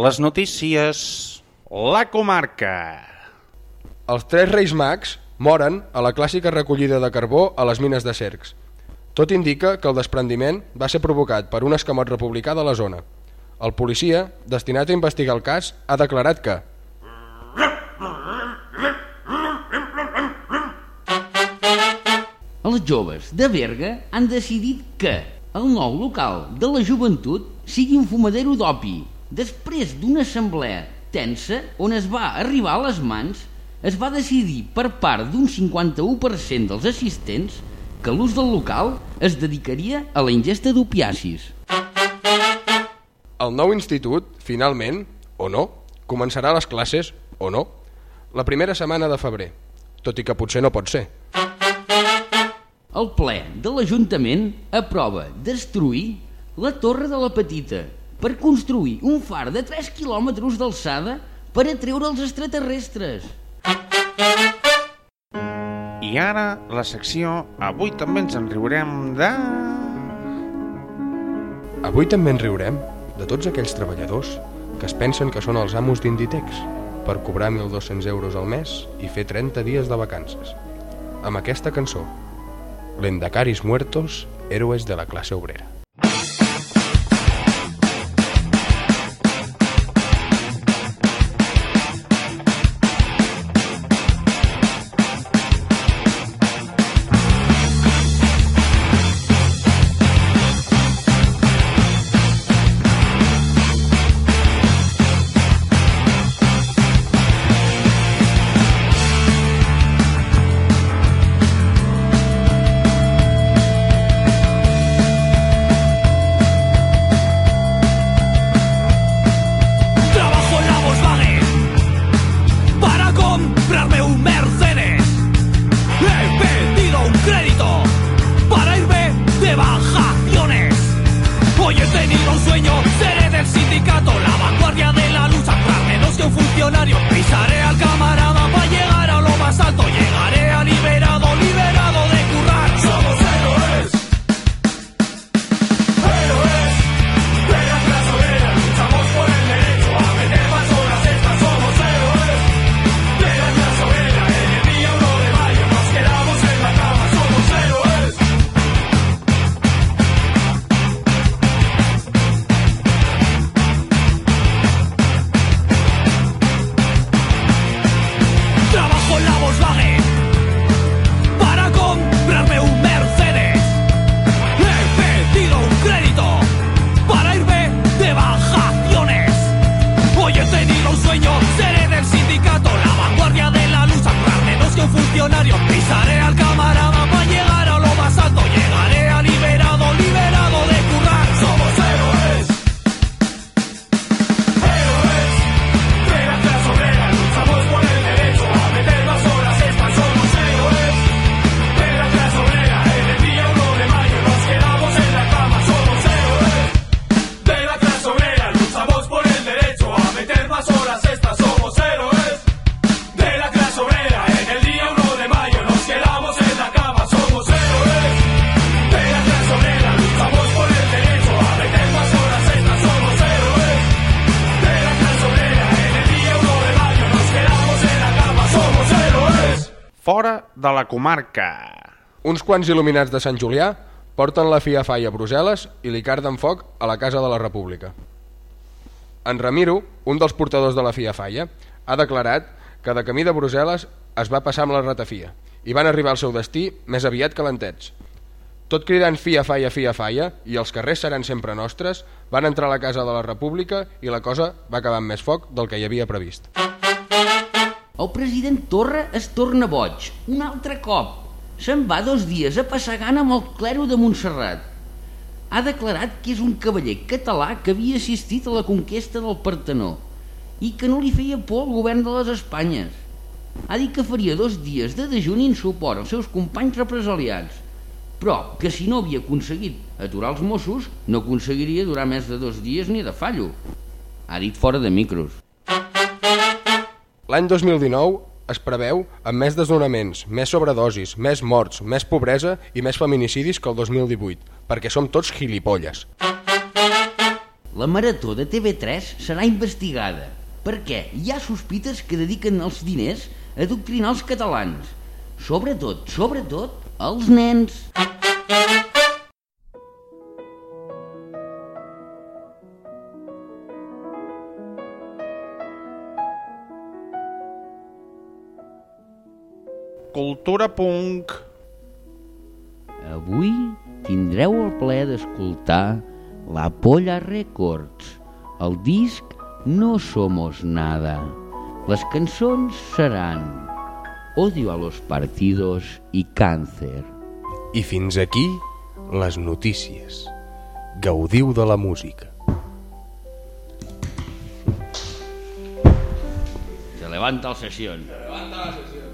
Les notícies... La comarca. Els tres reis mags moren a la clàssica recollida de carbó a les mines de Cercs. Tot indica que el desprendiment va ser provocat per un escamot republicà de la zona. El policia, destinat a investigar el cas, ha declarat que Els joves de Berga han decidit que el nou local de la joventut sigui un fumadero d'opi. Després d'una assemblea tensa on es va arribar a les mans, es va decidir per part d'un 51% dels assistents que l'ús del local es dedicaria a la ingesta d'opiacis. el nou institut, finalment, o no, començarà les classes, o no, la primera setmana de febrer, tot i que potser no pot ser. El ple de l'Ajuntament aprova destruir la Torre de la Petita per construir un far de 3 quilòmetres d'alçada per atreure els extraterrestres. I ara, la secció Avui també ens en riurem de... Avui també en riurem de tots aquells treballadors que es pensen que són els amos d'Inditex per cobrar 1.200 euros al mes i fer 30 dies de vacances. Amb aquesta cançó, Lendacaris muertos, héroes de la classe obrera. Fora de la comarca. Uns quants il·luminats de Sant Julià porten la Fia Fai a Brussel·les i li carden foc a la Casa de la República. En Ramiro, un dels portadors de la Fia Falla, ha declarat que de camí de Brussel·les es va passar amb la ratafia i van arribar al seu destí més aviat que lentets. Tot cridant Fia Falla, Fia Falla i els carrers seran sempre nostres, van entrar a la Casa de la República i la cosa va acabar amb més foc del que hi havia previst. El president Torra es torna boig, un altre cop. Se'n va dos dies a passar gana amb el clero de Montserrat. Ha declarat que és un cavaller català que havia assistit a la conquesta del Partenó i que no li feia por al govern de les Espanyes. Ha dit que faria dos dies de dejuni en suport als seus companys represaliats, però que si no havia aconseguit aturar els Mossos, no aconseguiria durar més de dos dies ni de fallo. Ha dit fora de micros. L'any 2019 es preveu amb més desnonaments, més sobredosis, més morts, més pobresa i més feminicidis que el 2018, perquè som tots gilipolles. La marató de TV3 serà investigada perquè hi ha sospites que dediquen els diners a adoctrinar els catalans. Sobretot, sobretot, els nens. Cultura punk. Avui tindreu el plaer d'escoltar La Polla Records, el disc No Somos Nada. Les cançons seran Odio a los partidos i Càncer. I fins aquí les notícies. Gaudiu de la música. Se levanta el sessió. Tío